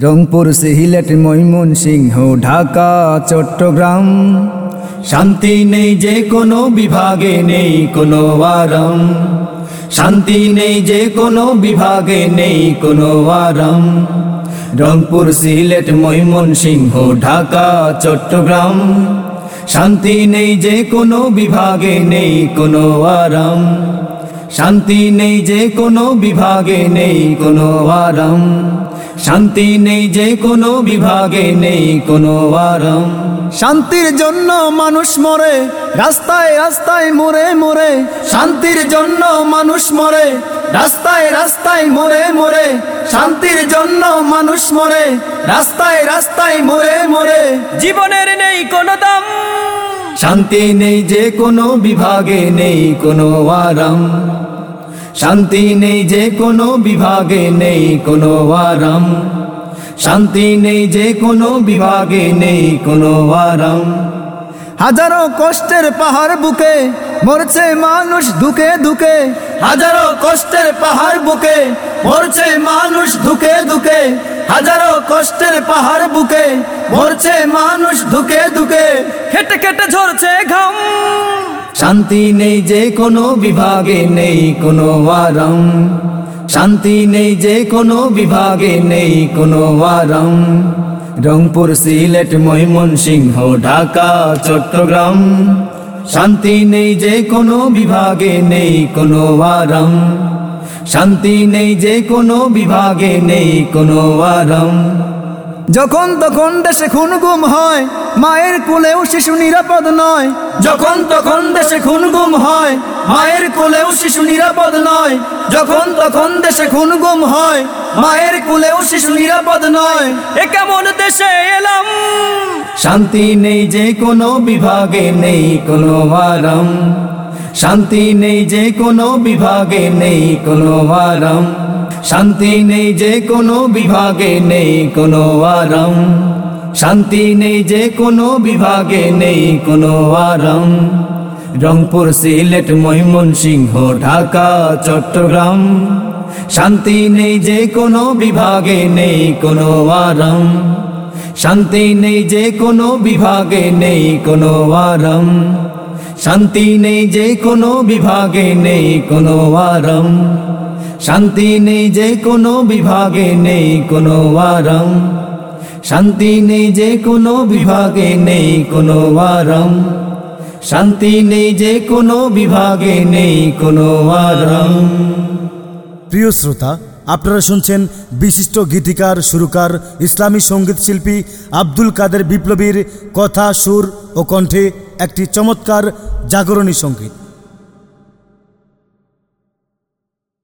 রংপুর সিলেট ময়মন সিংহ ঢাকা, চট্টগ্রাম। শান্তি নেই যে কোনো বিভাগে নেই কোনো আরাম। শান্তি নেই যে কোনো বিভাগে নেই কোনো আরাম। রংপুর সিলেট ময়মন সিংহ ঢাকা, চট্টগ্রাম। শান্তি নেই যে কোনো বিভাগে নেই কোনো আরাম। শান্তি নেই যে কোনো বিভাগে নেই কোনো আরাম। শান্তি নেই যে কোনো বিভাগে নেই কোনো আরাম। শান্তির জন্য মানুষ মরে রাস্তায় রাস্তায় মোরে মোরে। শান্তির জন্য মানুষ মরে রাস্তায় রাস্তায় মোরে মোরে। শান্তির জন্য মানুষ মরে রাস্তায় রাস্তায় মোরে মোরে। জীবনের নেই কোনো দাম। শান্তি নেই যে কোনো বিভাগে নেই কোনো আরাম। শান্তি নেই যে কোনো বিভাগে নেই কোনো আরাম। শান্তি নেই যে কোনো বিভাগে নেই কোনো আরাম। হাজারো কষ্টের পাহাড় বুকে মরছে মানুষ দুকে দুকে হাজারো কষ্টের পাহাড় বুকে মরছে মানুষ দুকে দুকে হাজারো কষ্টের পাহাড় বুকে মরছে মানুষ দুকে দুকে খেটে খেটে ঝরছে ঘাম। শান্তি নেই যে কোনো বিভাগে, নেই কোনো আরাম। শান্তি নেই যে কোনো বিভাগে নেই কোনো আরাম। রংপুর, সিলেট, ময়মনসিংহ, ঢাকা, চট্টগ্রাম। শান্তি নেই যে কোনো বিভাগে নেই কোনো আরাম। শান্তি নেই যে কোনো বিভাগে নেই কোনো আরাম। যখন তখন দেশে খুন গুম হয়, মায়ের কোলেও শিশু নিরাপদ নয়। যখন তখন দেশে খুন গুম হয়, মায়ের কোলেও শিশু নিরাপদ নয়। যখন তখন দেশে খুন গুম হয়, মায়ের কোলেও শিশু নিরাপদ নয়। এ কেমন দেশে এলাম? শান্তি নেই যে কোনো বিভাগে নেই কোনো আরাম। শান্তি নেই যে কোনো বিভাগে নেই কোনো আরাম। শান্তি নেই যে কোনো বিভাগে নেই কোনো আরাম। শান্তি নেই যে কোনো বিভাগে নেই কোনো আরাম। রংপুর, সিলেট ময়মন সিংহ ঢাকা, চট্টগ্রাম। শান্তি নেই যে কোনো বিভাগে নেই কোনো আরাম। শান্তি নেই যে কোনো বিভাগে নেই কোনো আরাম। শান্তি নেই যে কোনো বিভাগে নেই কোনো আরাম। শান্তি নেই যে কোনো বিভাগে নেই কোনো আরাম। শান্তি নেই যে কোনো বিভাগে নেই কোনো আরাম। শান্তি নেই যে কোনো বিভাগে নেই কোনো আরাম। প্রিয় শ্রোতা, আপনারা শুনছেন বিশিষ্ট গীতিকার, সুরকার, ইসলামী সংগীত শিল্পী আব্দুল কাদের বিপ্লবীর কথা, সুর ও কণ্ঠে একটি চমৎকার জাগরণী সংগীত।